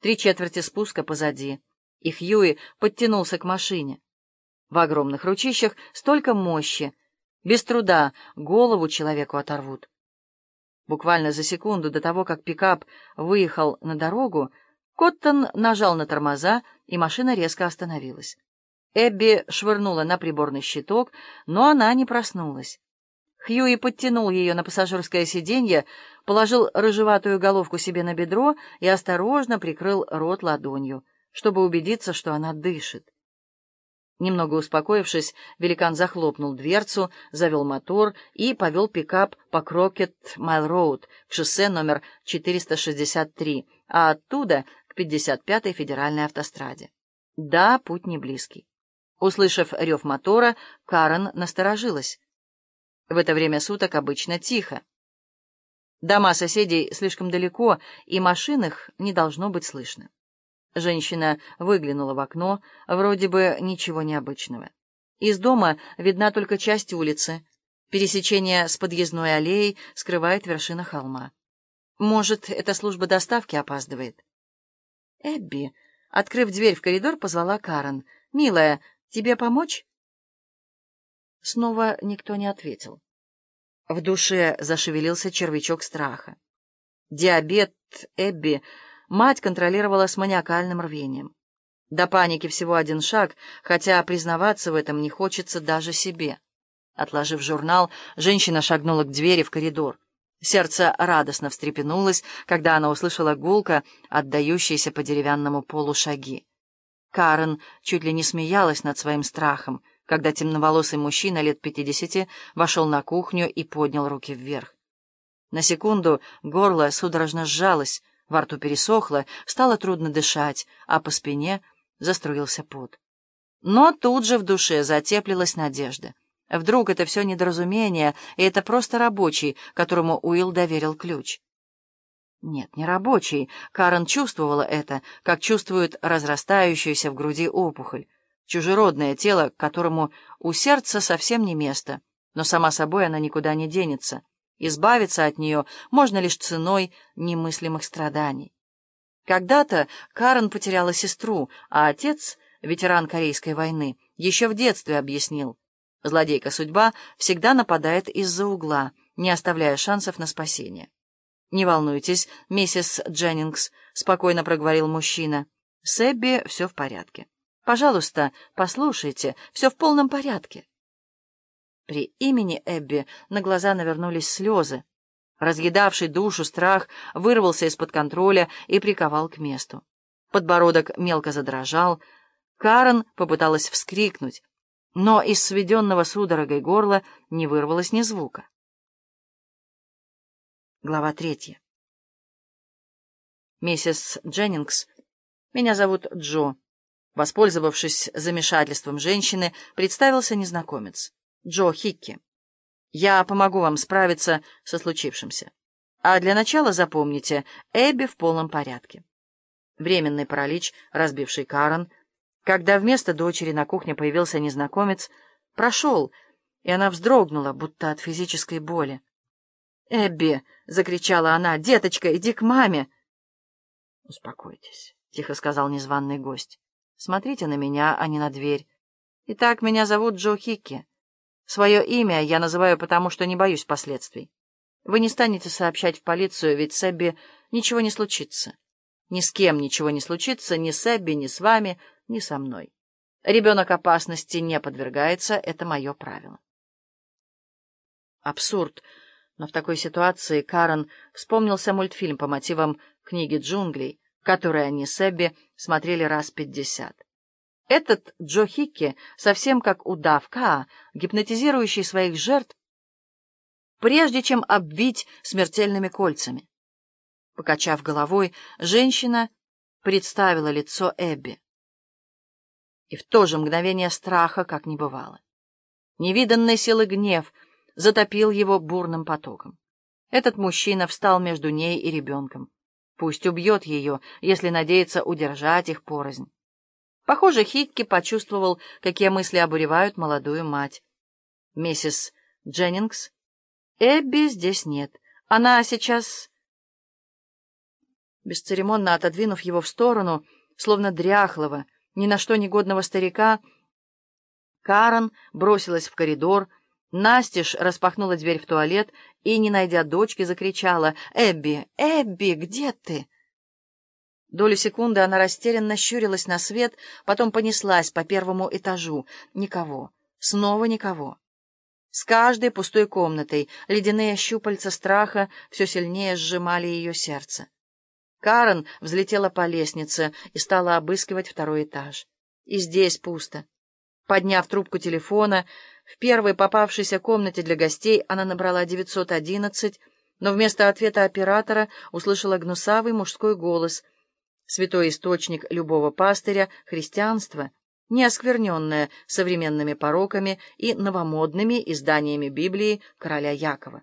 Три четверти спуска позади, и Хьюи подтянулся к машине. В огромных ручищах столько мощи. Без труда голову человеку оторвут. Буквально за секунду до того, как пикап выехал на дорогу, Коттон нажал на тормоза, и машина резко остановилась. Эбби швырнула на приборный щиток, но она не проснулась. Хьюи подтянул ее на пассажирское сиденье, положил рыжеватую головку себе на бедро и осторожно прикрыл рот ладонью, чтобы убедиться, что она дышит. Немного успокоившись, великан захлопнул дверцу, завел мотор и повел пикап по Крокет Майл Роуд к шоссе номер 463, а оттуда к 55-й федеральной автостраде. Да, путь не близкий. Услышав рев мотора, Карен насторожилась. В это время суток обычно тихо. Дома соседей слишком далеко, и машин их не должно быть слышно. Женщина выглянула в окно, вроде бы ничего необычного. Из дома видна только часть улицы. Пересечение с подъездной аллеей скрывает вершина холма. Может, эта служба доставки опаздывает? Эбби, открыв дверь в коридор, позвала Карен. «Милая, тебе помочь?» Снова никто не ответил. В душе зашевелился червячок страха. Диабет Эбби мать контролировала с маниакальным рвением. До паники всего один шаг, хотя признаваться в этом не хочется даже себе. Отложив журнал, женщина шагнула к двери в коридор. Сердце радостно встрепенулось, когда она услышала гулко, отдающиеся по деревянному полу шаги. Карен чуть ли не смеялась над своим страхом, когда темноволосый мужчина лет пятидесяти вошел на кухню и поднял руки вверх. На секунду горло судорожно сжалось, во рту пересохло, стало трудно дышать, а по спине заструился пот. Но тут же в душе затеплилась надежда. Вдруг это все недоразумение, и это просто рабочий, которому Уилл доверил ключ. Нет, не рабочий. Карен чувствовала это, как чувствует разрастающуюся в груди опухоль. Чужеродное тело, которому у сердца совсем не место, но сама собой она никуда не денется. Избавиться от нее можно лишь ценой немыслимых страданий. Когда-то Карен потеряла сестру, а отец, ветеран Корейской войны, еще в детстве объяснил. Злодейка судьба всегда нападает из-за угла, не оставляя шансов на спасение. «Не волнуйтесь, миссис Дженнингс», — спокойно проговорил мужчина. «С Эбби все в порядке. Пожалуйста, послушайте, все в полном порядке». При имени Эбби на глаза навернулись слезы. Разъедавший душу страх вырвался из-под контроля и приковал к месту. Подбородок мелко задрожал. Карен попыталась вскрикнуть, но из сведенного судорогой горла не вырвалось ни звука. Глава третья. «Миссис Дженнингс, меня зовут Джо». Воспользовавшись замешательством женщины, представился незнакомец. Джо Хикки. «Я помогу вам справиться со случившимся. А для начала запомните, Эбби в полном порядке». Временный паралич, разбивший Карен, когда вместо дочери на кухне появился незнакомец, прошел, и она вздрогнула, будто от физической боли. «Эбби!» — закричала она. «Деточка, иди к маме!» «Успокойтесь», — тихо сказал незваный гость. «Смотрите на меня, а не на дверь. Итак, меня зовут Джо Хикки. Свое имя я называю потому, что не боюсь последствий. Вы не станете сообщать в полицию, ведь с Эбби ничего не случится. Ни с кем ничего не случится, ни с Эбби, ни с вами, ни со мной. Ребенок опасности не подвергается, это мое правило». Абсурд. Но в такой ситуации Карен вспомнился мультфильм по мотивам книги «Джунглей», который они с Эбби смотрели раз пятьдесят. Этот Джо Хикки, совсем как удав Каа, гипнотизирующий своих жертв, прежде чем обвить смертельными кольцами. Покачав головой, женщина представила лицо Эбби. И в то же мгновение страха, как не бывало. Невиданной силы гнев — затопил его бурным потоком. Этот мужчина встал между ней и ребенком. Пусть убьет ее, если надеется удержать их порознь. Похоже, Хикки почувствовал, какие мысли обуревают молодую мать. «Миссис Дженнингс?» «Эбби здесь нет. Она сейчас...» Бесцеремонно отодвинув его в сторону, словно дряхлого, ни на что негодного старика, Карен бросилась в коридор, Настежь распахнула дверь в туалет и, не найдя дочки, закричала «Эбби! Эбби, где ты?» Долю секунды она растерянно щурилась на свет, потом понеслась по первому этажу. Никого. Снова никого. С каждой пустой комнатой ледяные щупальца страха все сильнее сжимали ее сердце. Карен взлетела по лестнице и стала обыскивать второй этаж. И здесь пусто. Подняв трубку телефона, в первой попавшейся комнате для гостей она набрала 911, но вместо ответа оператора услышала гнусавый мужской голос. Святой источник любого пастыря — христианство, не оскверненное современными пороками и новомодными изданиями Библии короля Якова.